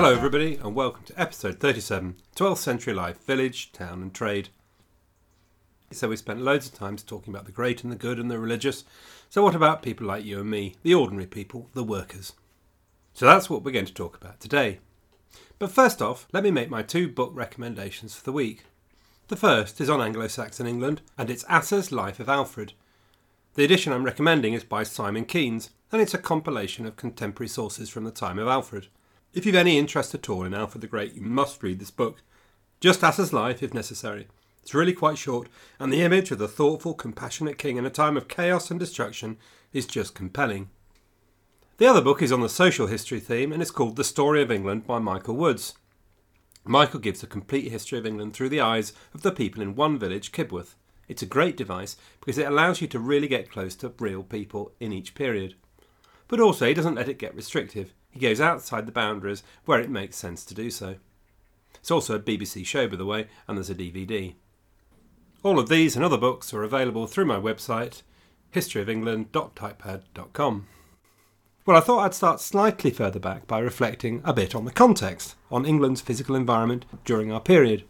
Hello, everybody, and welcome to episode 37 12th Century Life Village, Town, and Trade. So, we spent loads of times talking about the great and the good and the religious. So, what about people like you and me, the ordinary people, the workers? So, that's what we're going to talk about today. But first off, let me make my two book recommendations for the week. The first is on Anglo Saxon England, and it's Asser's Life of Alfred. The edition I'm recommending is by Simon Keynes, and it's a compilation of contemporary sources from the time of Alfred. If you've any interest at all in Alfred the Great, you must read this book. Just Asser's life, if necessary. It's really quite short, and the image of the thoughtful, compassionate king in a time of chaos and destruction is just compelling. The other book is on the social history theme, and it's called The Story of England by Michael Woods. Michael gives a complete history of England through the eyes of the people in one village, Kibworth. It's a great device because it allows you to really get close to real people in each period. But also, he doesn't let it get restrictive. He goes outside the boundaries where it makes sense to do so. It's also a BBC show, by the way, and there's a DVD. All of these and other books are available through my website, historyofengland.typepad.com. Well, I thought I'd start slightly further back by reflecting a bit on the context, on England's physical environment during our period.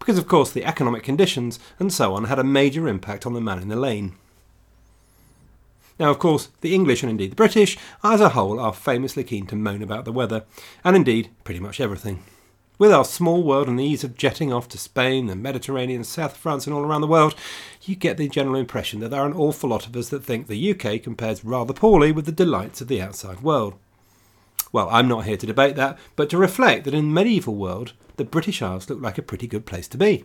Because, of course, the economic conditions and so on had a major impact on the man in the lane. Now, of course, the English and indeed the British, as a whole, are famously keen to moan about the weather, and indeed pretty much everything. With our small world and the ease of jetting off to Spain, the Mediterranean, South France, and all around the world, you get the general impression that there are an awful lot of us that think the UK compares rather poorly with the delights of the outside world. Well, I'm not here to debate that, but to reflect that in the medieval world, the British Isles looked like a pretty good place to be.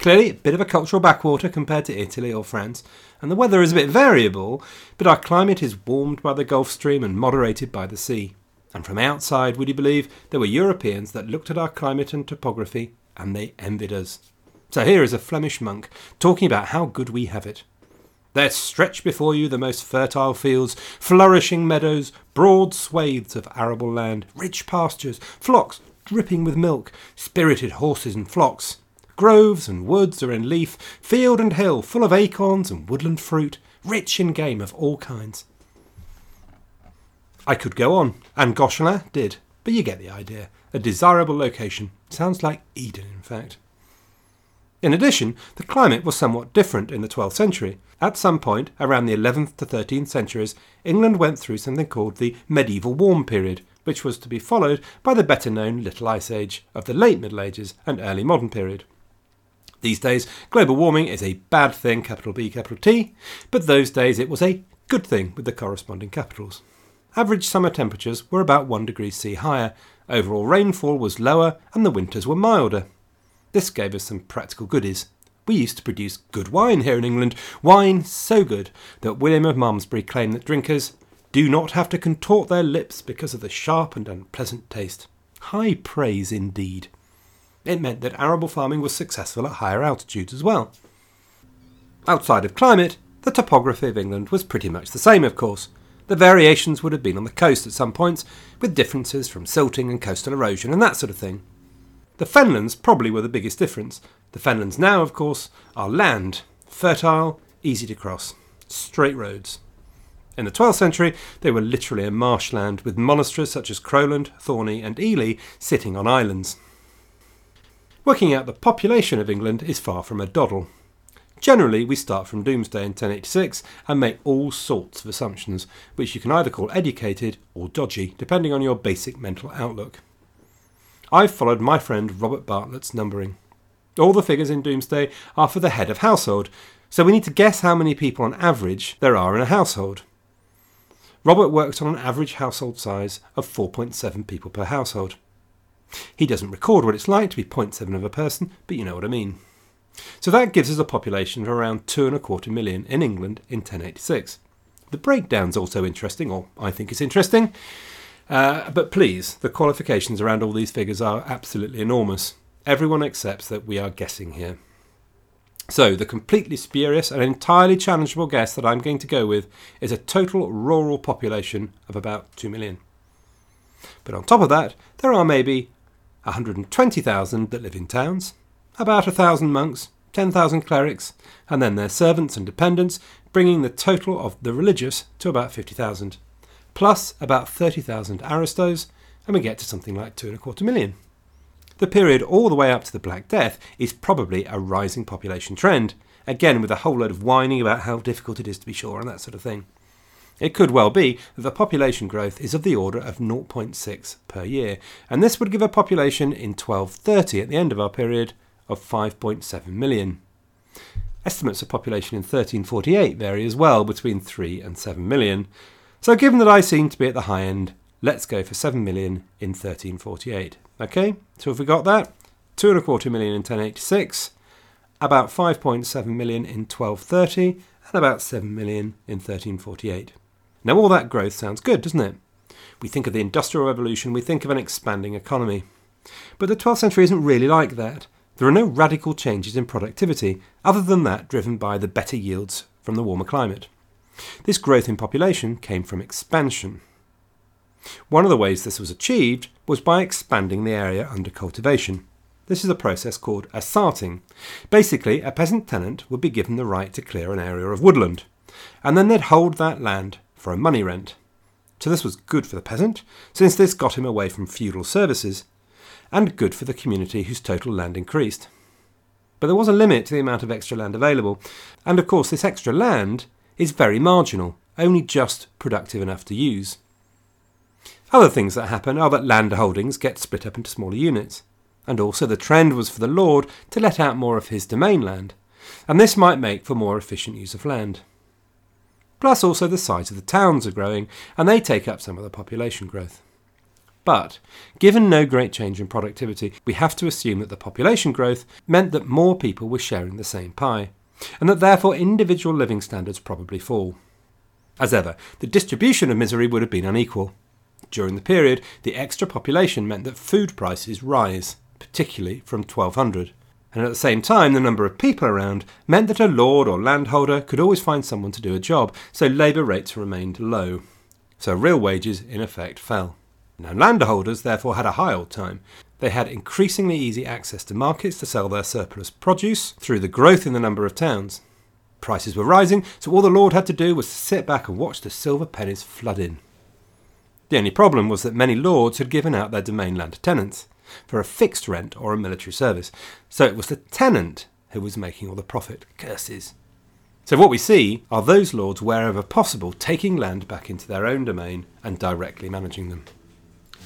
Clearly, a bit of a cultural backwater compared to Italy or France, and the weather is a bit variable, but our climate is warmed by the Gulf Stream and moderated by the sea. And from outside, would you believe, there were Europeans that looked at our climate and topography and they envied us. So here is a Flemish monk talking about how good we have it. There stretch before you the most fertile fields, flourishing meadows, broad swathes of arable land, rich pastures, flocks dripping with milk, spirited horses and flocks. Groves and woods are in leaf, field and hill full of acorns and woodland fruit, rich in game of all kinds. I could go on, and Goscelin did, but you get the idea. A desirable location. Sounds like Eden, in fact. In addition, the climate was somewhat different in the 12th century. At some point, around the 11th to 13th centuries, England went through something called the medieval warm period, which was to be followed by the better known Little Ice Age of the late Middle Ages and early modern period. These days, global warming is a bad thing, capital B, capital T, but those days it was a good thing with the corresponding capitals. Average summer temperatures were about 1 degree C higher, overall rainfall was lower, and the winters were milder. This gave us some practical goodies. We used to produce good wine here in England, wine so good that William of Malmesbury claimed that drinkers do not have to contort their lips because of the sharp and unpleasant taste. High praise indeed. It meant that arable farming was successful at higher altitudes as well. Outside of climate, the topography of England was pretty much the same, of course. The variations would have been on the coast at some points, with differences from silting and coastal erosion and that sort of thing. The fenlands probably were the biggest difference. The fenlands now, of course, are land, fertile, easy to cross, straight roads. In the 12th century, they were literally a marshland, with monasteries such as Crowland, Thorney, and Ely sitting on islands. Working out the population of England is far from a doddle. Generally, we start from Domesday in 1086 and make all sorts of assumptions, which you can either call educated or dodgy, depending on your basic mental outlook. I've followed my friend Robert Bartlett's numbering. All the figures in Domesday are for the head of household, so we need to guess how many people on average there are in a household. Robert worked on an average household size of 4.7 people per household. He doesn't record what it's like to be 0.7 of a person, but you know what I mean. So that gives us a population of around two and a quarter million in England in 1086. The breakdown's also interesting, or I think it's interesting. Uh, but please, the qualifications around all these figures are absolutely enormous. Everyone accepts that we are guessing here. So, the completely spurious and entirely challengeable guess that I'm going to go with is a total rural population of about 2 million. But on top of that, there are maybe 120,000 that live in towns, about a thousand monks, 10,000 clerics, and then their servants and dependents, bringing the total of the religious to about 50,000, plus about 30,000 aristos, and we get to something like two and a quarter million. The period all the way up to the Black Death is probably a rising population trend, again with a whole load of whining about how difficult it is to be sure and that sort of thing. It could well be that the population growth is of the order of 0.6 per year, and this would give a population in 1230 at the end of our period of 5.7 million. Estimates of population in 1348 vary as well between 3 and 7 million. So, given that I seem to be at the high end, let's go for 7 million in 1348. Okay, so if we got that, two and a quarter million in 1086, about 5.7 million in 1230, and about 7 million in 1348. Now, all that growth sounds good, doesn't it? We think of the Industrial Revolution, we think of an expanding economy. But the 12th century isn't really like that. There are no radical changes in productivity, other than that driven by the better yields from the warmer climate. This growth in population came from expansion. One of the ways this was achieved was by expanding the area under cultivation. This is a process called assarting. Basically, a peasant tenant would be given the right to clear an area of woodland, and then they'd hold that land for a money rent. So this was good for the peasant, since this got him away from feudal services, and good for the community whose total land increased. But there was a limit to the amount of extra land available, and of course, this extra land is very marginal, only just productive enough to use. Other things that happen are that land holdings get split up into smaller units, and also the trend was for the lord to let out more of his domain land, and this might make for more efficient use of land. Plus, also the size of the towns are growing, and they take up some of the population growth. But, given no great change in productivity, we have to assume that the population growth meant that more people were sharing the same pie, and that therefore individual living standards probably fall. As ever, the distribution of misery would have been unequal. During the period, the extra population meant that food prices rise, particularly from 1200 and at the same time, the number of people around meant that a lord or landholder could always find someone to do a job, so labour rates remained low. So real wages, in effect, fell. Now, landholders therefore had a high old time. They had increasingly easy access to markets to sell their surplus produce through the growth in the number of towns. Prices were rising, so all the lord had to do was to sit back and watch the silver pennies flood in. The only problem was that many lords had given out their domain land to tenants for a fixed rent or a military service. So it was the tenant who was making all the profit. Curses. So what we see are those lords, wherever possible, taking land back into their own domain and directly managing them.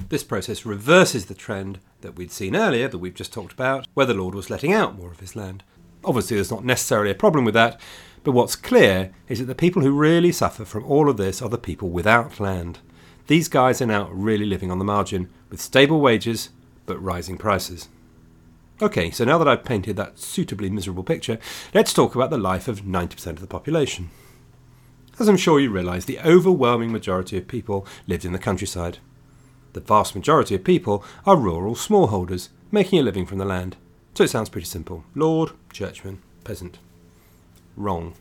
This process reverses the trend that we'd seen earlier, that we've just talked about, where the lord was letting out more of his land. Obviously, there's not necessarily a problem with that, but what's clear is that the people who really suffer from all of this are the people without land. These guys are now really living on the margin, with stable wages but rising prices. Okay, so now that I've painted that suitably miserable picture, let's talk about the life of 90% of the population. As I'm sure you realise, the overwhelming majority of people lived in the countryside. The vast majority of people are rural smallholders, making a living from the land. So it sounds pretty simple lord, churchman, peasant. Wrong.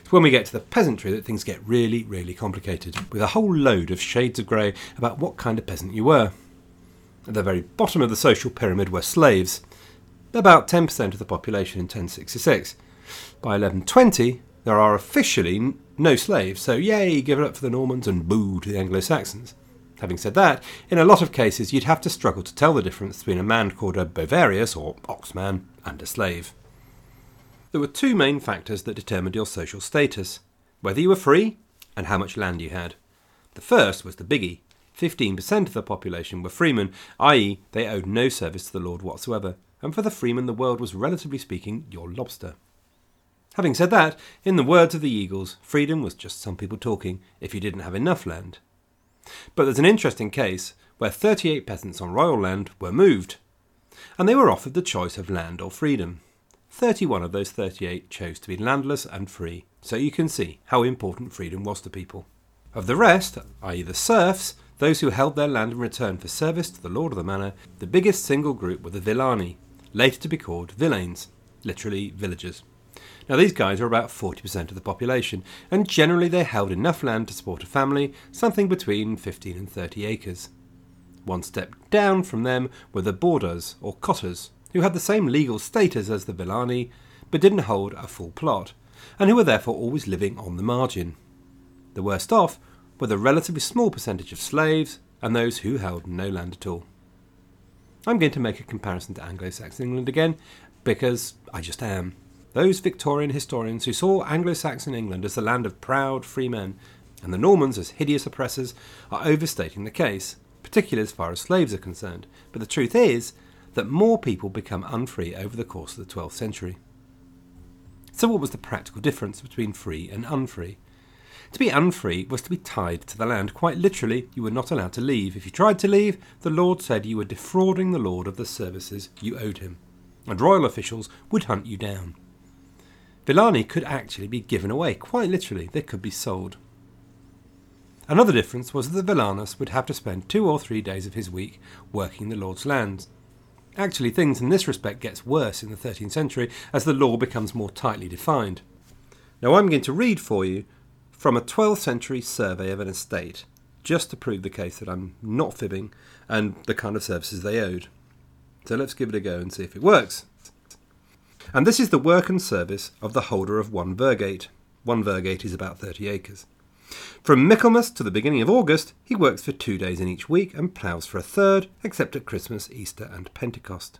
It's when we get to the peasantry that things get really, really complicated, with a whole load of shades of grey about what kind of peasant you were. At the very bottom of the social pyramid were slaves, about 10% of the population in 1066. By 1120, there are officially no slaves, so yay, give it up for the Normans and boo to the Anglo Saxons. Having said that, in a lot of cases you'd have to struggle to tell the difference between a man called a Bovarius, or oxman, and a slave. There were two main factors that determined your social status whether you were free and how much land you had. The first was the biggie 15% of the population were freemen, i.e., they owed no service to the lord whatsoever, and for the freeman the world was relatively speaking your lobster. Having said that, in the words of the Eagles, freedom was just some people talking if you didn't have enough land. But there's an interesting case where 38 peasants on royal land were moved, and they were offered the choice of land or freedom. 31 of those 38 chose to be landless and free, so you can see how important freedom was to people. Of the rest, i.e., the serfs, those who held their land in return for service to the lord of the manor, the biggest single group were the villani, later to be called villains, literally villagers. Now, these guys are about 40% of the population, and generally they held enough land to support a family, something between 15 and 30 acres. One step down from them were the bordars, or cotters, who had the same legal status as the villani, but didn't hold a full plot, and who were therefore always living on the margin. The worst off with a relatively small percentage of slaves and those who held no land at all. I'm going to make a comparison to Anglo Saxon England again, because I just am. Those Victorian historians who saw Anglo Saxon England as the land of proud free men and the Normans as hideous oppressors are overstating the case, particularly as far as slaves are concerned. But the truth is that more people become unfree over the course of the 12th century. So, what was the practical difference between free and unfree? To be unfree was to be tied to the land. Quite literally, you were not allowed to leave. If you tried to leave, the Lord said you were defrauding the Lord of the services you owed him, and royal officials would hunt you down. Villani could actually be given away, quite literally, they could be sold. Another difference was that the Villanus would have to spend two or three days of his week working the Lord's lands. Actually, things in this respect gets worse in the 13th century as the law becomes more tightly defined. Now I'm going to read for you from a 12th century survey of an estate, just to prove the case that I'm not fibbing and the kind of services they owed. So let's give it a go and see if it works. And this is the work and service of the holder of one Virgate. One Virgate is about 30 acres. From Michaelmas to the beginning of August, he works for two days in each week and ploughs for a third, except at Christmas, Easter, and Pentecost.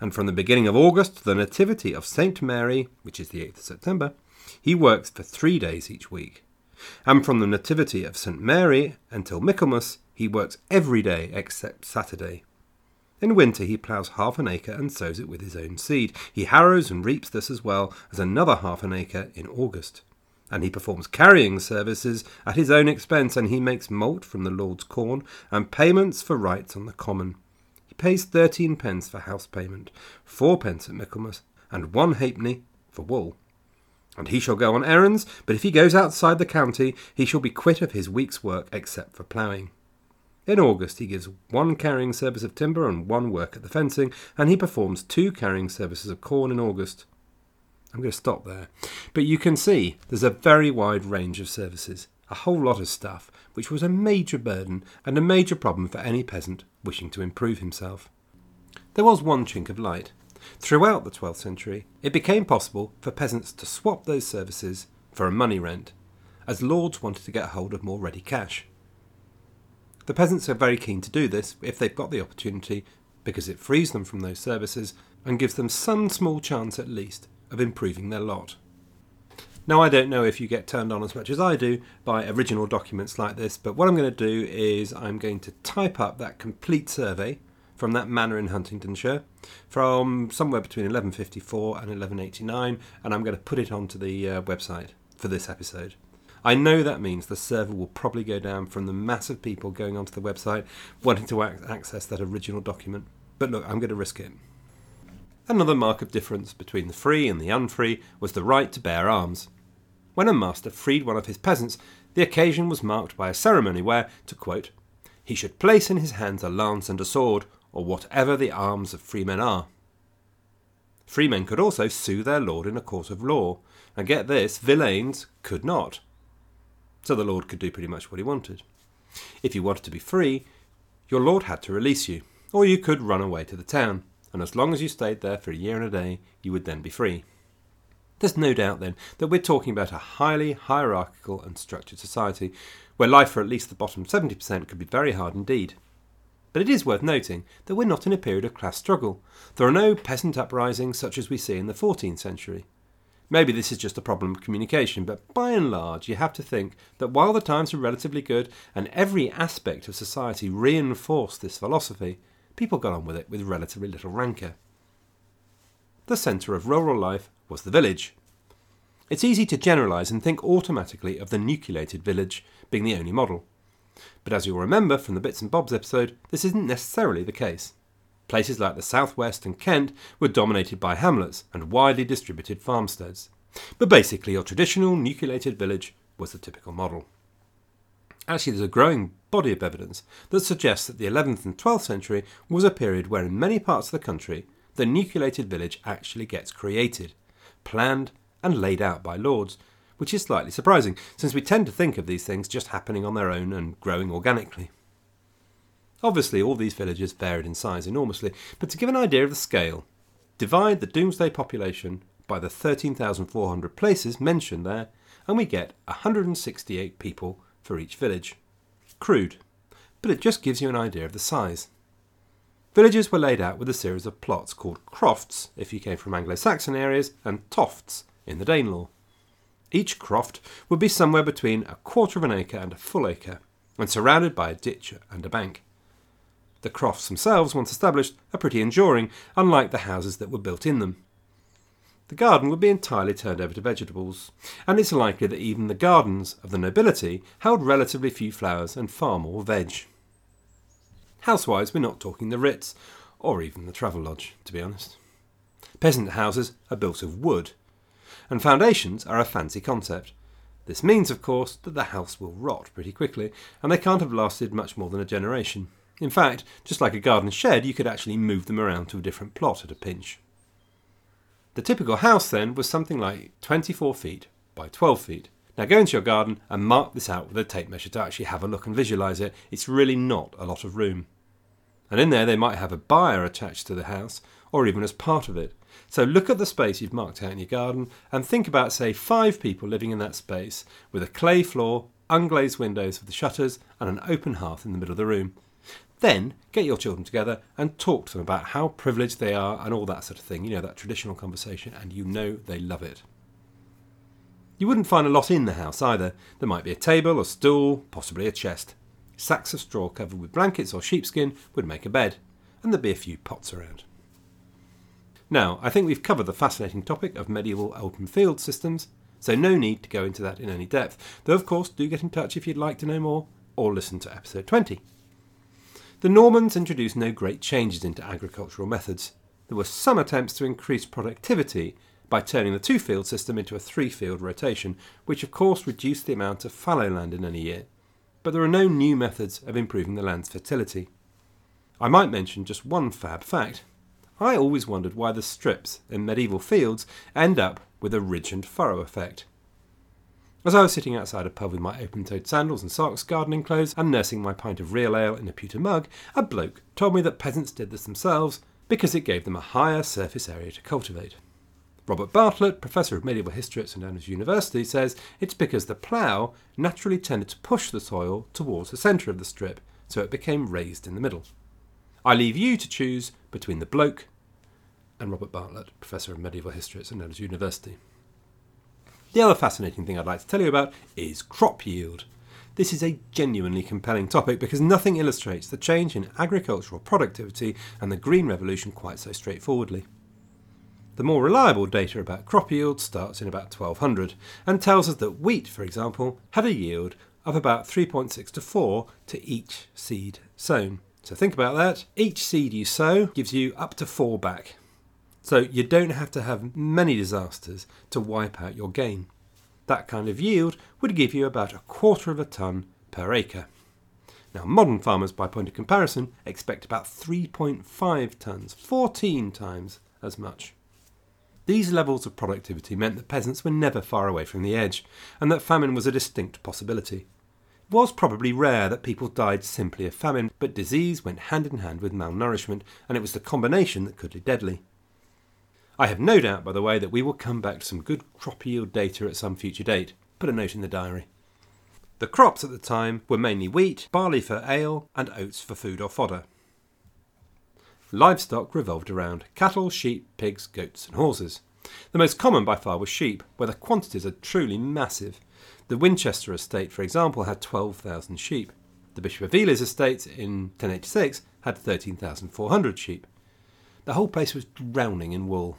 And from the beginning of August to the Nativity of Saint Mary, which is the 8th of September, he works for three days each week. And from the Nativity of St. Mary until Michaelmas, he works every day except Saturday. In winter, he ploughs half an acre and sows it with his own seed. He harrows and reaps this as well as another half an acre in August and he performs carrying services at his own expense, and he makes malt from the Lord's corn, and payments for rights on the common. He pays thirteen pence for house payment, four pence at Michaelmas, and one halfpenny for wool. And he shall go on errands, but if he goes outside the county, he shall be quit of his week's work except for ploughing. In August, he gives one carrying service of timber and one work at the fencing, and he performs two carrying services of corn in August. I'm going to stop there. But you can see there's a very wide range of services, a whole lot of stuff, which was a major burden and a major problem for any peasant wishing to improve himself. There was one chink of light. Throughout the 12th century, it became possible for peasants to swap those services for a money rent, as lords wanted to get hold of more ready cash. The peasants are very keen to do this if they've got the opportunity, because it frees them from those services and gives them some small chance at least of improving their lot. Now, I don't know if you get turned on as much as I do by original documents like this, but what I'm going to do is I'm going to type up that complete survey from that manor in Huntingdonshire from somewhere between 1154 and 1189, and I'm going to put it onto the uh, website for this episode. I know that means the server will probably go down from the mass of people going onto the website wanting to ac- access that original document, but look, I'm going to risk it. Another mark of difference between the free and the unfree was the right to bear arms. When a master freed one of his peasants, the occasion was marked by a ceremony where, to quote, he should place in his hands a lance and a sword, or whatever the arms of freemen are. Freemen could also sue their lord in a court of law, and get this, villeins could not. So the lord could do pretty much what he wanted. If you wanted to be free, your lord had to release you, or you could run away to the town and as long as you stayed there for a year and a day, you would then be free. There's no doubt then that we're talking about a highly hierarchical and structured society, where life for at least the bottom 70% could be very hard indeed. But it is worth noting that we're not in a period of class struggle. There are no peasant uprisings such as we see in the 14th century. Maybe this is just a problem of communication, but by and large, you have to think that while the times were relatively good and every aspect of society reinforced this philosophy, people got on with it with relatively little rancour. The centre of rural life was the village. It's easy to generalise and think automatically of the nucleated village being the only model. But as you'll remember from the Bits and Bobs episode, this isn't necessarily the case. Places like the southwest and Kent were dominated by hamlets and widely distributed farmsteads. But basically, your traditional nucleated village was the typical model. Actually, there's a growing body of evidence that suggests that the 11th and 12th century was a period where, in many parts of the country, the nucleated village actually gets created, planned, and laid out by lords, which is slightly surprising, since we tend to think of these things just happening on their own and growing organically. Obviously, all these villages varied in size enormously, but to give an idea of the scale, divide the Domesday population by the 13,400 places mentioned there, and we get 168 people for each village. Crude, but it just gives you an idea of the size. Villages were laid out with a series of plots called crofts if you came from Anglo Saxon areas and tofts in the Danelaw. Each croft would be somewhere between a quarter of an acre and a full acre, and surrounded by a ditch and a bank. The crofts themselves, once established, are pretty enduring, unlike the houses that were built in them. The garden would be entirely turned over to vegetables, and it's likely that even the gardens of the nobility held relatively few flowers and far more veg. Housewise, we're not talking the Ritz, or even the Travelodge, to be honest. Peasant houses are built of wood, and foundations are a fancy concept. This means, of course, that the house will rot pretty quickly, and they can't have lasted much more than a generation. In fact, just like a garden shed, you could actually move them around to a different plot at a pinch. The typical house then was something like 24 feet by 12 feet. Now go into your garden and mark this out with a tape measure to actually have a look and visualise it. It's really not a lot of room. And in there, they might have a byre attached to the house or even as part of it. So look at the space you've marked out in your garden and think about, say, five people living in that space with a clay floor, unglazed windows with the shutters, and an open hearth in the middle of the room. Then get your children together and talk to them about how privileged they are and all that sort of thing. You know, that traditional conversation, and you know they love it. You wouldn't find a lot in the house either. There might be a table, a stool, possibly a chest. Sacks of straw covered with blankets or sheepskin would make a bed, and there'd be a few pots around. Now, I think we've covered the fascinating topic of medieval open field systems, so no need to go into that in any depth, though of course do get in touch if you'd like to know more, or listen to episode 20. The Normans introduced no great changes into agricultural methods. There were some attempts to increase productivity by turning the two field system into a three field rotation, which of course reduced the amount of fallow land in any year but there are no new methods of improving the land's fertility. I might mention just one fab fact. I always wondered why the strips in medieval fields end up with a ridge and furrow effect. As I was sitting outside a pub with my open toed sandals and socks, gardening clothes, and nursing my pint of real ale in a pewter mug, a bloke told me that peasants did this themselves because it gave them a higher surface area to cultivate. Robert Bartlett, professor of medieval history at St Andrews University, says it's because the plough naturally tended to push the soil towards the centre of the strip, so it became raised in the middle. I leave you to choose between the bloke and Robert Bartlett, professor of medieval history at St Andrews University. The other fascinating thing I'd like to tell you about is crop yield. This is a genuinely compelling topic because nothing illustrates the change in agricultural productivity and the Green Revolution quite so straightforwardly. The more reliable data about crop yield starts in about 1200 and tells us that wheat, for example, had a yield of about 3.6 to 4 to each seed sown. So think about that. Each seed you sow gives you up to 4 back. So you don't have to have many disasters to wipe out your gain. That kind of yield would give you about a quarter of a tonne per acre. Now, modern farmers, by point of comparison, expect about 3.5 tonnes, 14 times as much. These levels of productivity meant that peasants were never far away from the edge, and that famine was a distinct possibility. It was probably rare that people died simply of famine, but disease went hand in hand with malnourishment, and it was the combination that could be deadly. I have no doubt, by the way, that we will come back to some good crop yield data at some future date. Put a note in the diary. The crops at the time were mainly wheat, barley for ale, and oats for food or fodder. Livestock revolved around cattle, sheep, pigs, goats, and horses. The most common by far was sheep, where the quantities are truly massive. The Winchester estate, for example, had 12,000 sheep. The Bishop of Ely's estate in 1086 had 13,400 sheep. The whole place was drowning in wool.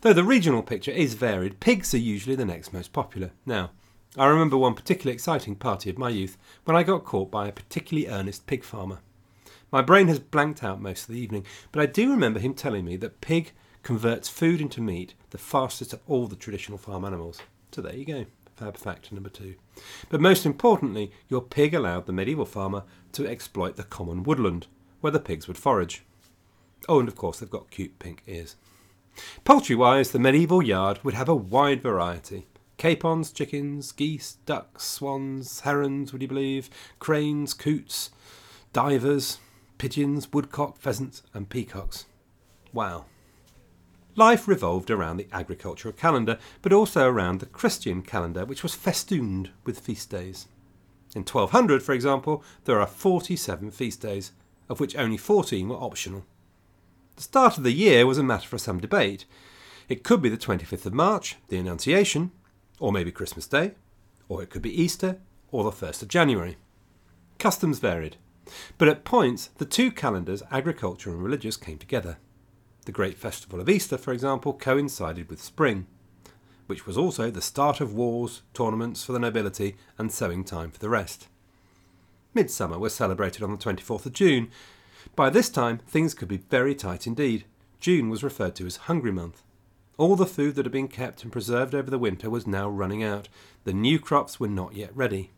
Though the regional picture is varied, pigs are usually the next most popular. Now, I remember one particularly exciting party of my youth when I got caught by a particularly earnest pig farmer. My brain has blanked out most of the evening, but I do remember him telling me that pig converts food into meat the fastest of all the traditional farm animals. So there you go, fab fact number two. But most importantly, your pig allowed the medieval farmer to exploit the common woodland, where the pigs would forage. Oh, and of course, they've got cute pink ears. Poultry wise, the medieval yard would have a wide variety capons, chickens, geese, ducks, swans, herons, would you believe, cranes, coots, divers, pigeons, woodcock, pheasants, and peacocks. Wow. Life revolved around the agricultural calendar, but also around the Christian calendar, which was festooned with feast days. In 1200, for example, there are 47 feast days, of which only 14 were optional. The start of the year was a matter for some debate. It could be the 25th of March, the Annunciation, or maybe Christmas Day, or it could be Easter, or the 1st of January. Customs varied, but at points the two calendars, agriculture and religious, came together. The great festival of Easter, for example, coincided with spring, which was also the start of wars, tournaments for the nobility, and sowing time for the rest. Midsummer was celebrated on the 24th of June. By this time, things could be very tight indeed. June was referred to as Hungry Month. All the food that had been kept and preserved over the winter was now running out. The new crops were not yet ready.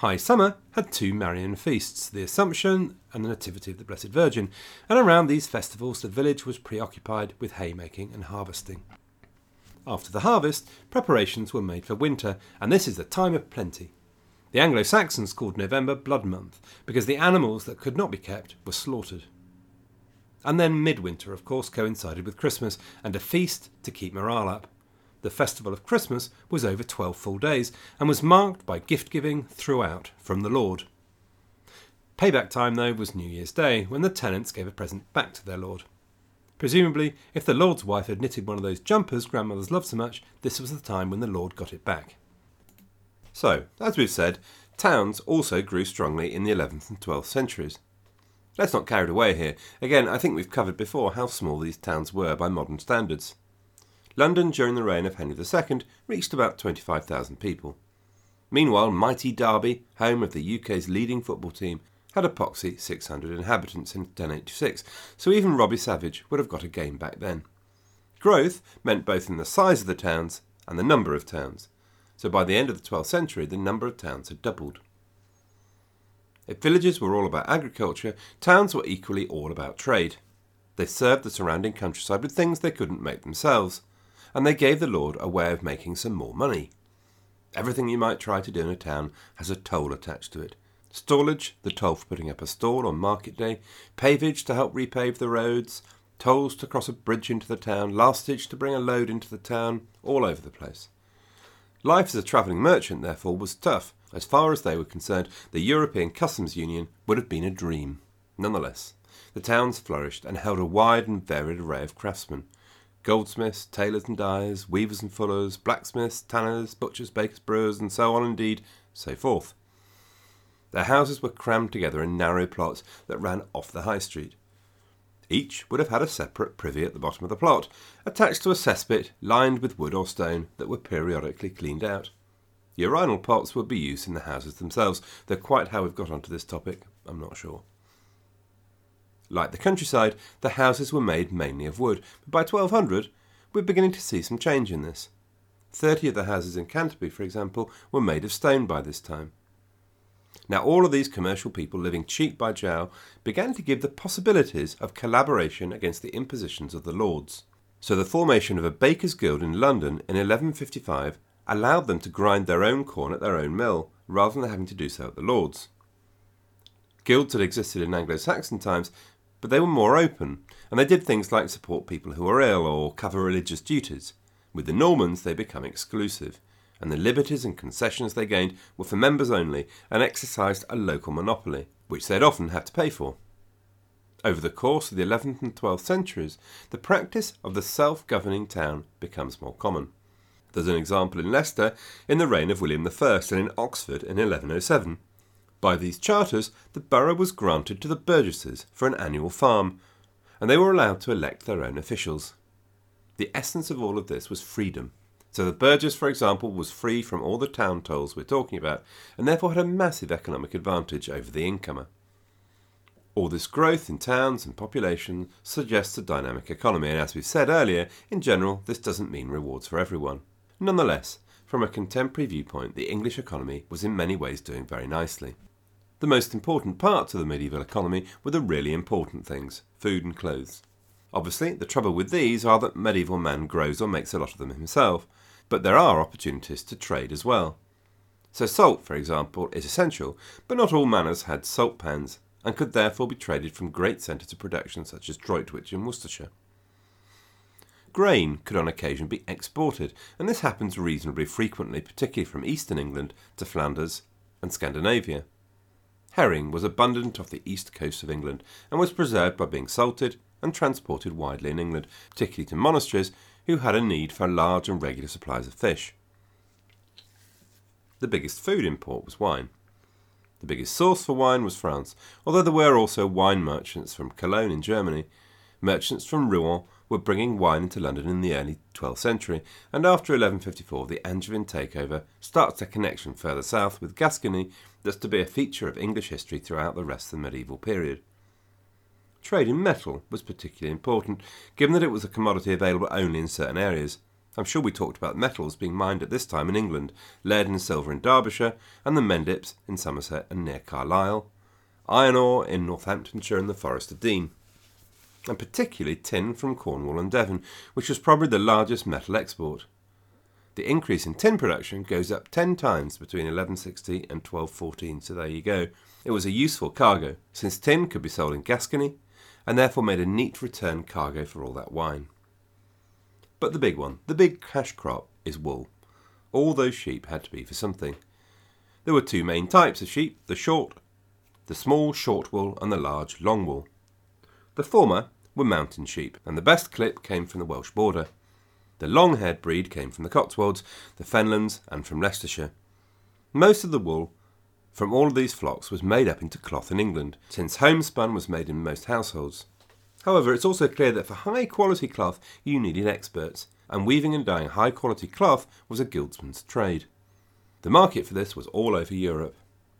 High Summer had two Marian feasts, the Assumption and the Nativity of the Blessed Virgin, and around these festivals the village was preoccupied with haymaking and harvesting. After the harvest, preparations were made for winter, and this is the time of plenty. The Anglo Saxons called November Blood Month because the animals that could not be kept were slaughtered. And then midwinter, of course, coincided with Christmas and a feast to keep morale up the festival of Christmas was over 12 full days and was marked by gift giving throughout from the Lord. Payback time, though, was New Year's Day, when the tenants gave a present back to their Lord. Presumably, if the Lord's wife had knitted one of those jumpers grandmothers loved so much, this was the time when the Lord got it back. So, as we've said, towns also grew strongly in the 11th and 12th centuries. Let's not carried away here. Again, I think we've covered before how small these towns were by modern standards. London during the reign of Henry II reached about 25,000 people. Meanwhile, mighty Derby, home of the UK's leading football team, had a poxy 600 inhabitants in 1086, so even Robbie Savage would have got a game back then. Growth meant both in the size of the towns and the number of towns, so by the end of the 12th century the number of towns had doubled. If villages were all about agriculture, towns were equally all about trade. They served the surrounding countryside with things they couldn't make themselves and they gave the Lord a way of making some more money. Everything you might try to do in a town has a toll attached to it. Stallage, the toll for putting up a stall on market day, pavage to help repave the roads, tolls to cross a bridge into the town, lastage to bring a load into the town, all over the place. Life as a travelling merchant, therefore, was tough. As far as they were concerned, the European Customs Union would have been a dream. Nonetheless, the towns flourished and held a wide and varied array of craftsmen, goldsmiths, tailors and dyers, weavers and fullers, blacksmiths, tanners, butchers, bakers, brewers, and so on, indeed, so forth. Their houses were crammed together in narrow plots that ran off the high street. Each would have had a separate privy at the bottom of the plot, attached to a cesspit lined with wood or stone that were periodically cleaned out. Urinal pots would be used in the houses themselves, though quite how we've got onto this topic, I'm not sure. Like the countryside, the houses were made mainly of wood, but by 1200 we're beginning to see some change in this. Thirty of the houses in Canterbury, for example, were made of stone by this time. Now, all of these commercial people living cheek by jowl began to give the possibilities of collaboration against the impositions of the lords. So, the formation of a bakers' guild in London in 1155 allowed them to grind their own corn at their own mill, rather than having to do so at the lords. Guilds had existed in Anglo Saxon times, but they were more open, and they did things like support people who were ill or cover religious duties. With the Normans, they became exclusive, and the liberties and concessions they gained were for members only and exercised a local monopoly, which they'd often had to pay for. Over the course of the 11th and 12th centuries, the practice of the self governing town becomes more common. There's an example in Leicester in the reign of William I and in Oxford in 1107. By these charters, the borough was granted to the burgesses for an annual farm, and they were allowed to elect their own officials. The essence of all of this was freedom. So the burgess, for example, was free from all the town tolls we're talking about, and therefore had a massive economic advantage over the incomer. All this growth in towns and population suggests a dynamic economy, and as we've said earlier, in general, this doesn't mean rewards for everyone. Nonetheless, from a contemporary viewpoint, the English economy was in many ways doing very nicely. The most important parts of the medieval economy were the really important things food and clothes. Obviously, the trouble with these are that medieval man grows or makes a lot of them himself, but there are opportunities to trade as well. So, salt, for example, is essential, but not all manors had salt pans and could therefore be traded from great centres of production such as Droitwich in Worcestershire. Grain could on occasion be exported, and this happens reasonably frequently, particularly from eastern England to Flanders and Scandinavia. Herring was abundant off the east coast of England and was preserved by being salted and transported widely in England, particularly to monasteries who had a need for large and regular supplies of fish. The biggest food import was wine. The biggest source for wine was France, although there were also wine merchants from Cologne in Germany. Merchants from Rouen were bringing wine into London in the early 12th century, and after 1154 the Angevin takeover starts a connection further south with Gascony that's to be a feature of English history throughout the rest of the medieval period. Trade in metal was particularly important, given that it was a commodity available only in certain areas. I'm sure we talked about metals being mined at this time in England, lead and silver in Derbyshire, and the Mendips in Somerset and near Carlisle, iron ore in Northamptonshire and the Forest of Dean and particularly tin from Cornwall and Devon, which was probably the largest metal export. The increase in tin production goes up 10 times between 1160 and 1214, so there you go. It was a useful cargo, since tin could be sold in Gascony, and therefore made a neat return cargo for all that wine. But the big one, the big cash crop, is wool. All those sheep had to be for something. There were two main types of sheep the short, the small short wool, and the large long wool. The former were mountain sheep, and the best clip came from the Welsh border. The long haired breed came from the Cotswolds, the Fenlands, and from Leicestershire. Most of the wool from all of these flocks was made up into cloth in England, since homespun was made in most households. However, it's also clear that for high quality cloth you needed experts, and weaving and dyeing high quality cloth was a guildsman's trade. The market for this was all over Europe.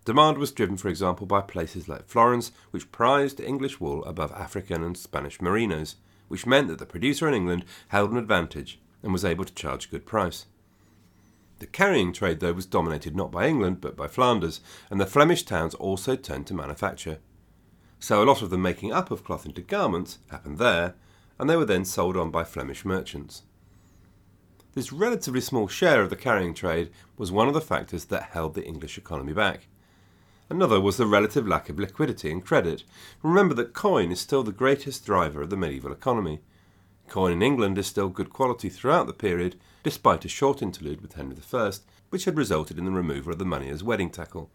Demand was driven, for example, by places like Florence, which prized English wool above African and Spanish merinos, which meant that the producer in England held an advantage and was able to charge a good price. The carrying trade, though, was dominated not by England but by Flanders, and the Flemish towns also turned to manufacture. So a lot of the making up of cloth into garments happened there, and they were then sold on by Flemish merchants. This relatively small share of the carrying trade was one of the factors that held the English economy back. Another was the relative lack of liquidity and credit. Remember that coin is still the greatest driver of the medieval economy. Coin in England is still good quality throughout the period, despite a short interlude with Henry I, which had resulted in the removal of the moneyers' wedding tackle.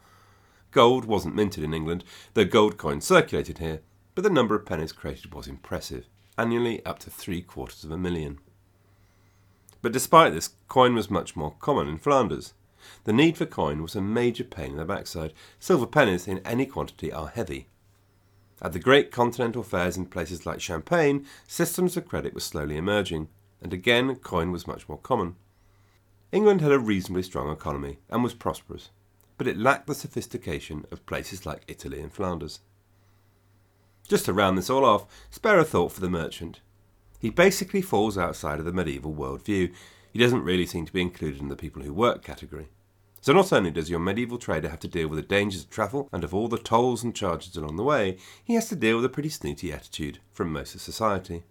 Gold wasn't minted in England, though gold coins circulated here, but the number of pennies created was impressive, annually up to three quarters of a million. But despite this, coin was much more common in Flanders. The need for coin was a major pain in the backside. Silver pennies in any quantity are heavy. At the great continental fairs in places like Champagne, systems of credit were slowly emerging, and again coin was much more common. England had a reasonably strong economy and was prosperous, but it lacked the sophistication of places like Italy and Flanders. Just to round this all off, spare a thought for the merchant. He basically falls outside of the medieval world view he doesn't really seem to be included in the people who work category. So not only does your medieval trader have to deal with the dangers of travel and of all the tolls and charges along the way, he has to deal with a pretty snooty attitude from most of society.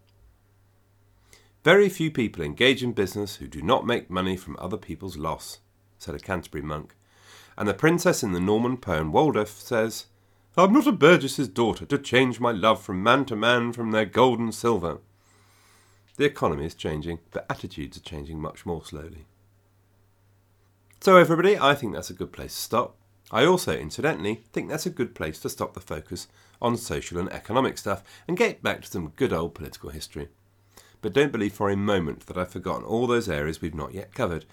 Very few people engage in business who do not make money from other people's loss, said a Canterbury monk. And the princess in the Norman poem Waldef says, I'm not a burgess's daughter to change my love from man to man from their gold and silver. The economy is changing, but attitudes are changing much more slowly. So, everybody, I think that's a good place to stop. I also, incidentally, think that's a good place to stop the focus on social and economic stuff and get back to some good old political history. But don't believe for a moment that I've forgotten all those areas we've not yet covered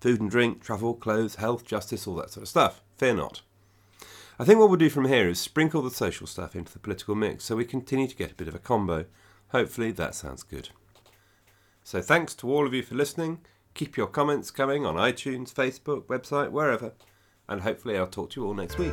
food and drink, travel, clothes, health, justice, all that sort of stuff. Fear not. I think what we'll do from here is sprinkle the social stuff into the political mix so we continue to get a bit of a combo. Hopefully that sounds good. So thanks to all of you for listening. Keep your comments coming on iTunes, Facebook, website, wherever. And hopefully I'll talk to you all next week.